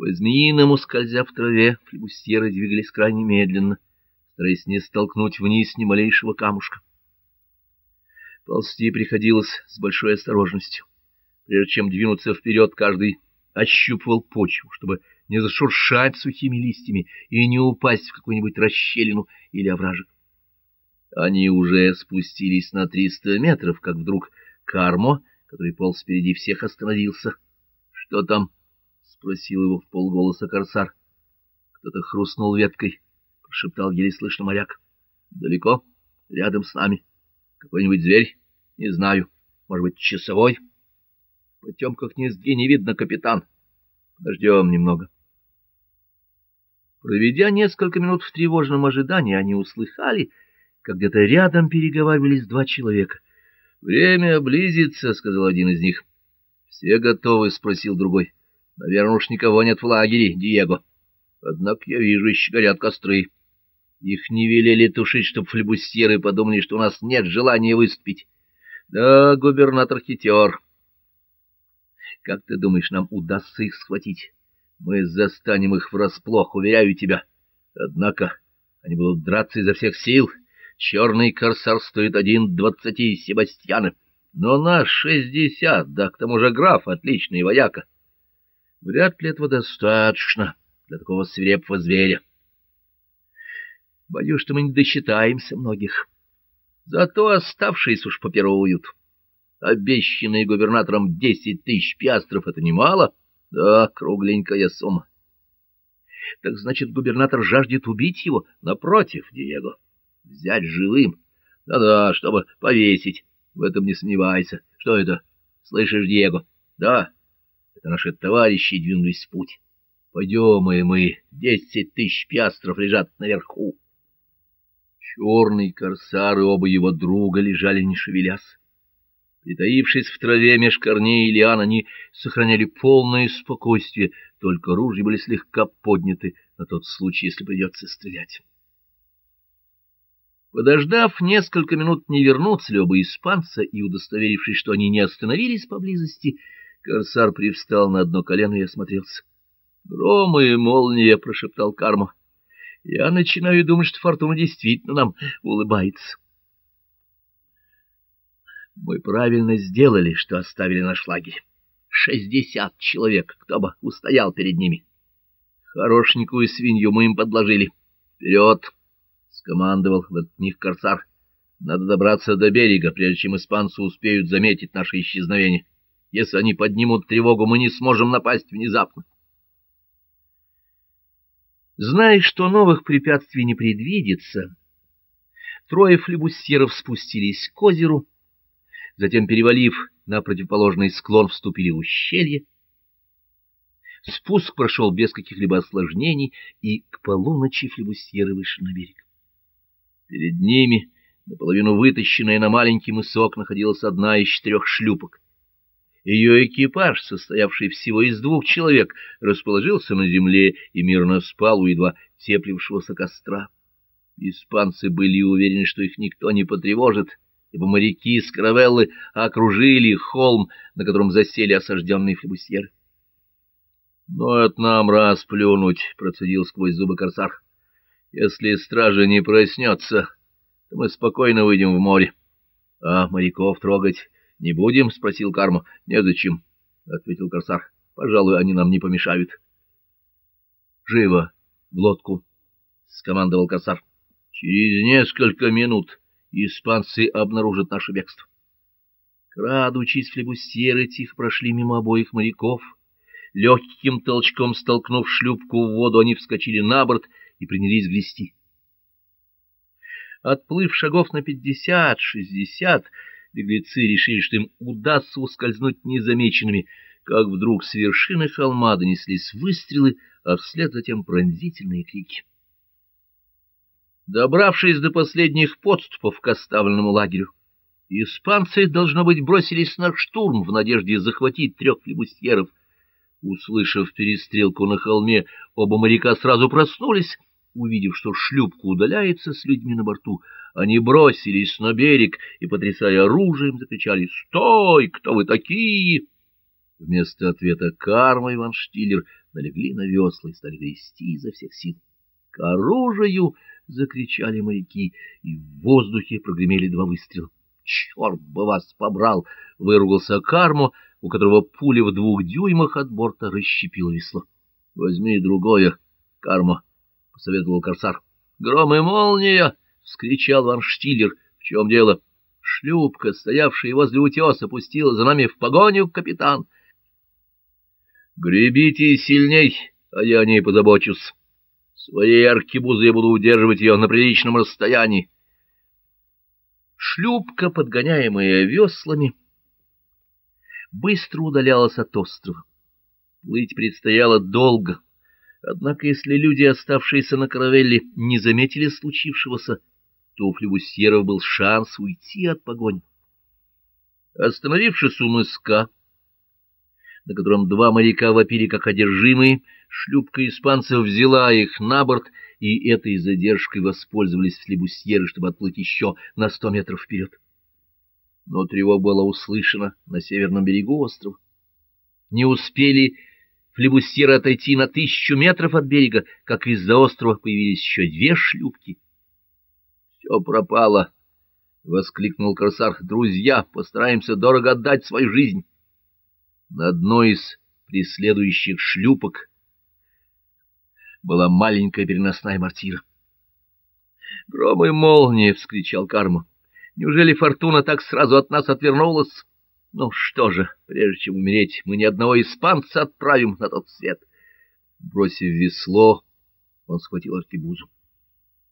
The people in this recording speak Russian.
По-змеиному, скользя в траве, флебустьеры двигались крайне медленно, стараясь не столкнуть вниз ни малейшего камушка. Ползти приходилось с большой осторожностью. Прежде чем двинуться вперед, каждый ощупывал почву, чтобы не зашуршать сухими листьями и не упасть в какую-нибудь расщелину или овражек. Они уже спустились на триста метров, как вдруг Кармо, который полз впереди всех, остановился. — Что там? — спросил его в полголоса корсар. Кто-то хрустнул веткой, — прошептал еле слышно моряк. — Далеко? Рядом с нами. Какой-нибудь зверь? Не знаю. Может быть, часовой? В потемках низги не видно, капитан. Подождем немного. Проведя несколько минут в тревожном ожидании, они услыхали, как где-то рядом переговаривались два человека. — Время близится, — сказал один из них. — Все готовы? — спросил другой. — Наверное, уж никого нет в лагере, Диего. Однако я вижу, еще горят костры. Их не велели тушить, чтоб флебустьеры подумали, что у нас нет желания выступить. Да, губернатор хитер. Как ты думаешь, нам удастся их схватить? Мы застанем их врасплох, уверяю тебя. Однако они будут драться изо всех сил. Черный корсар стоит один двадцати Себастьяны, но наш шестьдесят, да к тому же граф отличный вояка. Вряд ли этого достаточно для такого свирепого зверя. Боюсь, что мы не досчитаемся многих. Зато оставшиеся уж попируют. Обещанные губернатором десять тысяч пиастров — это немало? Да, кругленькая сумма. Так значит, губернатор жаждет убить его? Напротив, Диего. Взять живым? Да-да, чтобы повесить. В этом не сомневайся. Что это? Слышишь, Диего? Да, это наши товарищи двинулись в путь. Пойдем и мы. Десять тысяч пиастров лежат наверху. Черный корсар и оба его друга лежали не шевелясь. Притаившись в траве меж корней и лиан, они сохраняли полное спокойствие, только ружья были слегка подняты на тот случай, если придется стрелять. Подождав несколько минут, не вернутся ли оба испанца, и удостоверившись, что они не остановились поблизости, корсар привстал на одно колено и осмотрелся. — Гром и молния! — прошептал Карма. Я начинаю думать, что фортуна действительно нам улыбается. Мы правильно сделали, что оставили наш лагерь. Шестьдесят человек, кто бы устоял перед ними. Хорошенькую свинью мы им подложили. Вперед! — скомандовал в этот них корсар. Надо добраться до берега, прежде чем испанцы успеют заметить наше исчезновение. Если они поднимут тревогу, мы не сможем напасть внезапно. Зная, что новых препятствий не предвидится, трое флебустьеров спустились к озеру, затем, перевалив на противоположный склон, вступили в ущелье. Спуск прошел без каких-либо осложнений, и к полуночи флебустьеры вышли на берег. Перед ними, наполовину вытащенная на маленький мысок, находилась одна из четырех шлюпок. Ее экипаж, состоявший всего из двух человек, расположился на земле и мирно спал у едва теплившегося костра. Испанцы были уверены, что их никто не потревожит, ибо моряки с каравеллы окружили холм, на котором засели осажденные флебусьеры. — Но это нам раз плюнуть, — процедил сквозь зубы корсар. — Если стража не проснется, то мы спокойно выйдем в море. А моряков трогать — Не будем? — спросил Карма. — Незачем, — ответил Корсар. — Пожалуй, они нам не помешают. — Живо! В лодку! — скомандовал Корсар. — Через несколько минут испанцы обнаружат наше бегство. Крадучись, флебусьеры тихо прошли мимо обоих моряков. Легким толчком столкнув шлюпку в воду, они вскочили на борт и принялись грести. Отплыв шагов на пятьдесят-шестьдесят, беглецы решили, что им удастся ускользнуть незамеченными, как вдруг с вершины холма донеслись выстрелы, а вслед затем пронзительные крики. Добравшись до последних подступов к оставленному лагерю, испанцы, должно быть, бросились на штурм в надежде захватить трех флебустьеров. Услышав перестрелку на холме, оба моряка сразу проснулись Увидев, что шлюпка удаляется с людьми на борту, они бросились на берег и, потрясая оружием, закричали «Стой! Кто вы такие?» Вместо ответа Карма и Штиллер налегли на весла и стали грести изо всех сил. — К оружию! — закричали моряки, и в воздухе прогремели два выстрела. — Черт бы вас побрал! — выругался Кармо, у которого пуля в двух дюймах от борта расщепила весло. — Возьми другое, Кармо, — посоветовал корсар. — Гром и молния! — вскричал Ван Штиллер. — В чем дело? — Шлюпка, стоявшая возле утеса, пустила за нами в погоню, капитан. — Гребите сильней, а я о ней позабочусь. Своей аркебузой я буду удерживать ее на приличном расстоянии. Шлюпка, подгоняемая веслами, быстро удалялась от острова. Плыть предстояло долго, однако если люди, оставшиеся на каравелле, не заметили случившегося, то у флебусьеров был шанс уйти от погони. Остановившись у мыска, на котором два моряка вопили как одержимые, шлюпка испанцев взяла их на борт, и этой задержкой воспользовались флебусьеры, чтобы отплыть еще на сто метров вперед. Но тревога была услышана на северном берегу острова. Не успели флебусьеры отойти на тысячу метров от берега, как из-за острова появились еще две шлюпки. — Все пропало! — воскликнул корсар. — Друзья, постараемся дорого отдать свою жизнь. На одной из преследующих шлюпок была маленькая переносная мортира. «Гром и молния!» — вскричал Карма. «Неужели фортуна так сразу от нас отвернулась? Ну что же, прежде чем умереть, мы ни одного испанца отправим на тот свет». Бросив весло, он схватил аркебузу.